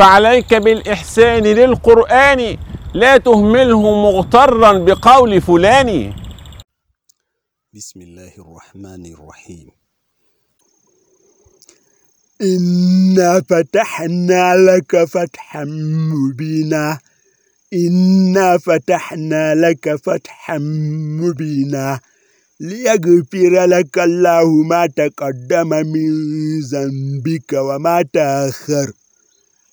فعليك بالإحسان للقرآن لا تهمله مغترا بقول فلان. بسم الله الرحمن الرحيم. إنا فتحنا لك فتحا مبينا. إنا فتحنا لك فتحا مبينا. ليغفر لك الله ما تقدم من ذنبك وما تأخر.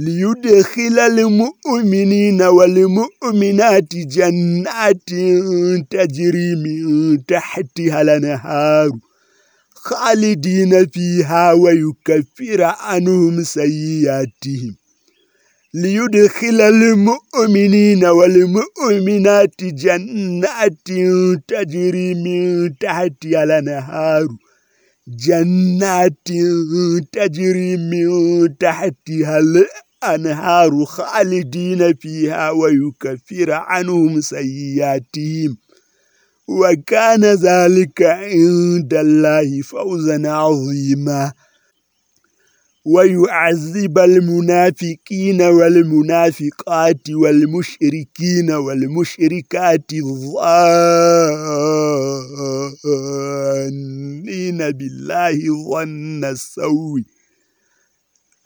ليدخل المؤمنين والمؤمنات جنات تجري من تحتها الانهار خالدين فيها ويكفر عنهم سيئاتهم ليدخل المؤمنين والمؤمنات جنات تجري من تحتها الانهار جنات تجري من تحتها الأنهار خالدين فيها ويكفر عنهم سيئاتهم. وكان ذلك عند الله فوزا عظيما. ويعذب المنافقين والمنافقات والمشركين والمشركات الظانين بالله ظن السوء.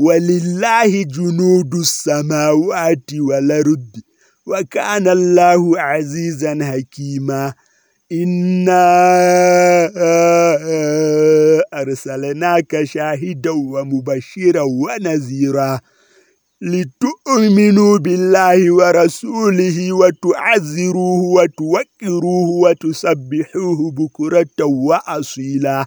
ولله جنود السماوات والأرض وكان الله عزيزا حكيما. إنا أرسلناك شاهدا ومبشرا ونذيرا لتؤمنوا بالله ورسوله وتعزروه وتوكروه وتسبحوه بكرة وأصيلا.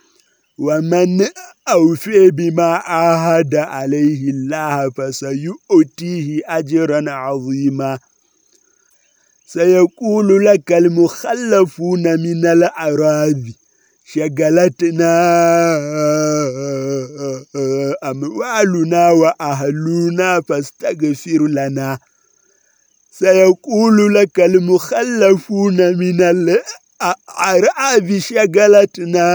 ومن أوفي بما عاهد عليه الله فسيؤتيه أجرا عظيما. سيقول لك المخلفون من الأعراب شغلتنا أموالنا وأهلنا فاستغفر لنا. سيقول لك المخلفون من الأعراب شغلتنا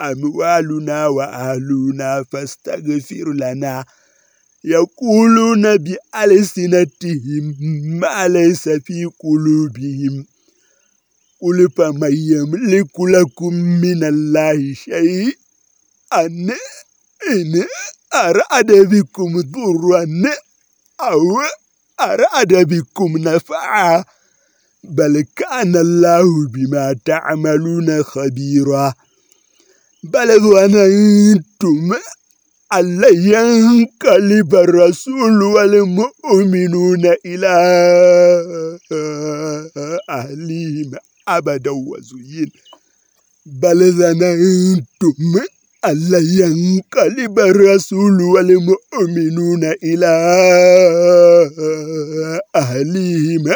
أموالنا وأهلنا فاستغفر لنا يقولون بألسنتهم ما ليس في قلوبهم قل فمن يملك لكم من الله شيء أن إن أراد بكم ضرا أو أراد بكم نفعا بل كان الله بما تعملون خبيرا. بل ظننتم أن ينقلب الرسول والمؤمنون إلى أهلهم أبدا وزين. بل ظننتم ألا ينقلب الرسول والمؤمنون إلى أهليهم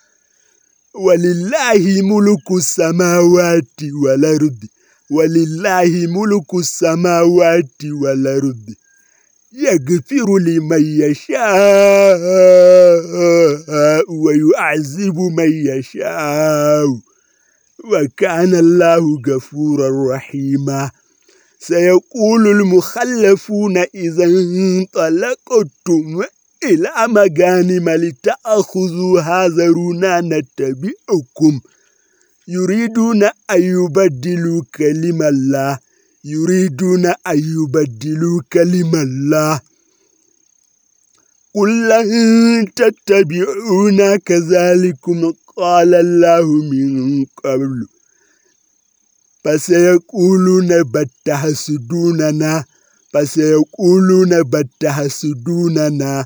ولله ملك السماوات والأرض ولله ملك السماوات والأرض يغفر لمن يشاء ويعذب من يشاء وكان الله غفورا رحيما سيقول المخلفون إذا انطلقتم إلى مغانم لتأخذوها ذرونا نتبعكم. يريدون أن يبدلوا كلمة الله. يريدون أن يبدلوا كلمة الله. قل لن تتبعونا كذلكم قال الله من قبل. فسيقولون بتحسدوننا فسيقولون بتحسدوننا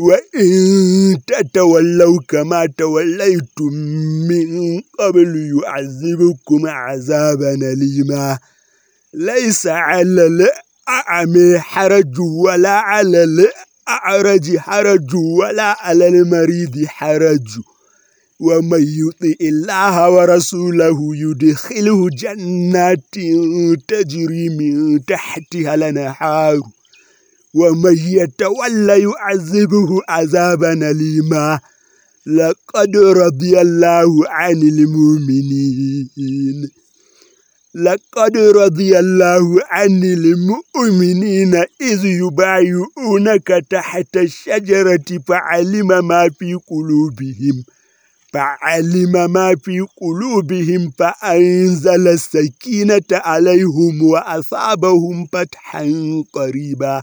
وإن تتولوا كما توليتم من قبل يعذبكم عذابا ليما ليس على الأعمى حرج ولا على الأعرج حرج ولا على المريض حرج ومن يطع الله ورسوله يدخله جنات تجري من تحتها الانهار ومن يتولى يعذبه عذابا أليما. لقد رضي الله عن المؤمنين. لقد رضي الله عن المؤمنين إذ يبايعونك تحت الشجرة فعلم ما في قلوبهم. فعلم ما في قلوبهم فأنزل السكينة عليهم وأصابهم فتحا قريبا.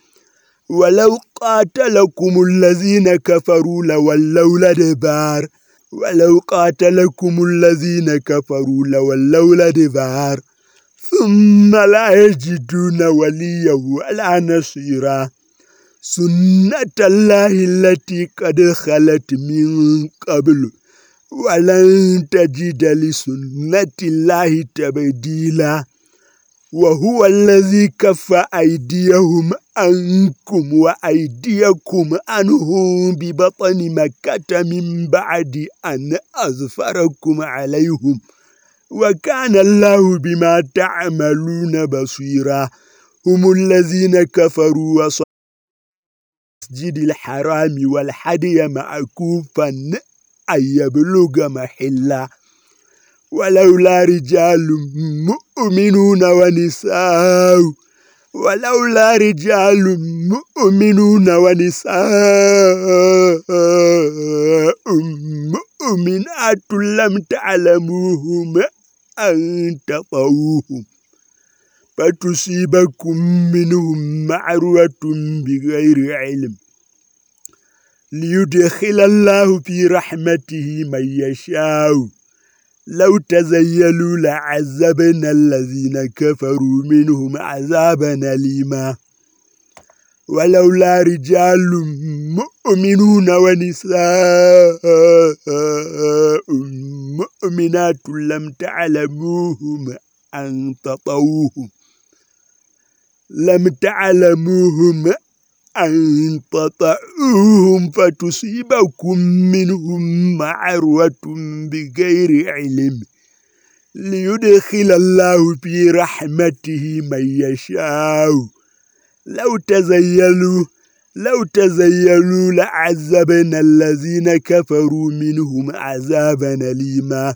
ولو قاتلكم الذين كفروا لولوا الأدبار. ولو قاتلكم الذين كفروا لولوا الأدبار. ثم لا يجدون وليا ولا نصيرا. سنة الله التي قد خلت من قبل. ولن تجد لسنة الله تبديلا. وهو الذي كف أيديهم عنكم وأيديكم عنهم ببطن مكة من بعد أن أظفركم عليهم. وكان الله بما تعملون بصيرا. هم الذين كفروا وصدوا المسجد الحرام والحدي معكوفا أن يبلغ محلا. ولولا رجال مؤمنون ونساء ولولا رجال مؤمنون ونساء مؤمنات لم تعلموهم أن تطوهم فتصيبكم منهم معروة بغير علم. ليدخل الله في رحمته من يشاء. لو تزيلوا لعذبنا الذين كفروا منهم عذابا أليما. ولولا رجال مؤمنون ونساء مؤمنات لم تعلموهم أن تطوهم لم تعلموهم أن تطعوهم فتصيبكم منهم معروة بغير علم ليدخل الله في رحمته من يشاء. لو تزيلوا لو تزيلوا لعذبنا الذين كفروا منهم عذابا ليما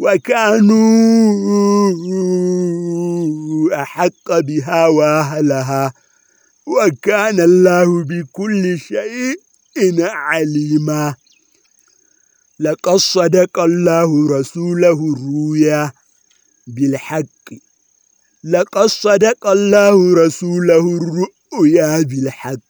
وكانوا أحق بها وأهلها وكان الله بكل شيء عليما. لقد صدق الله رسوله الرؤيا بالحق. لقد صدق الله رسوله الرؤيا بالحق.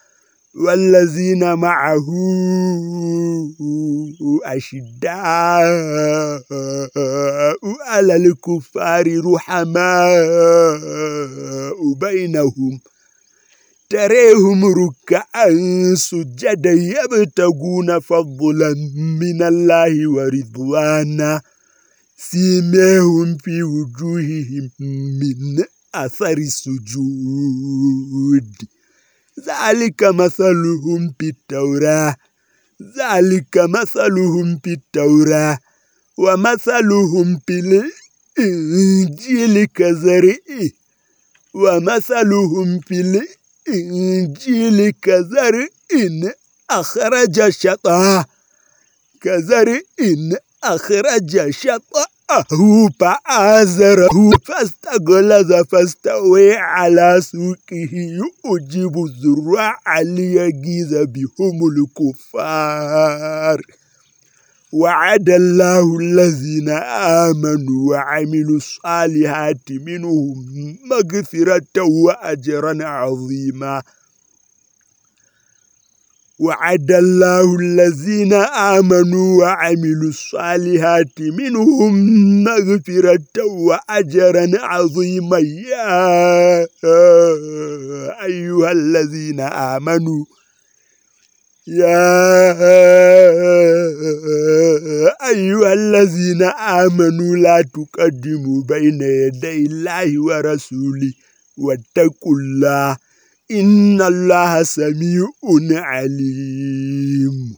والذين معه أشداء على الكفار رحماء بينهم. تريهم ركعا سجدا يبتغون فضلا من الله ورضوانا. سيمهم في وجوههم من أثر السجود. ذلك مثلهم في التوراة. ذلك مثلهم في التوراة. ومثلهم في الإنجيل كزرع ومثلهم في الإنجيل كزرع أخرج شطأه. كزرع أخرج شطاه فآزره فاستغلظ فاستوى على سوقه يؤجب الزراع ليغيظ بهم الكفار وعد الله الذين آمنوا وعملوا الصالحات منهم مغفرة وأجرا عظيما وعد الله الذين آمنوا وعملوا الصالحات منهم مغفرة وأجرا عظيما. يا أيها الذين آمنوا يا أيها الذين آمنوا لا تقدموا بين يدي الله ورسوله. واتقوا الله إن الله سميع عليم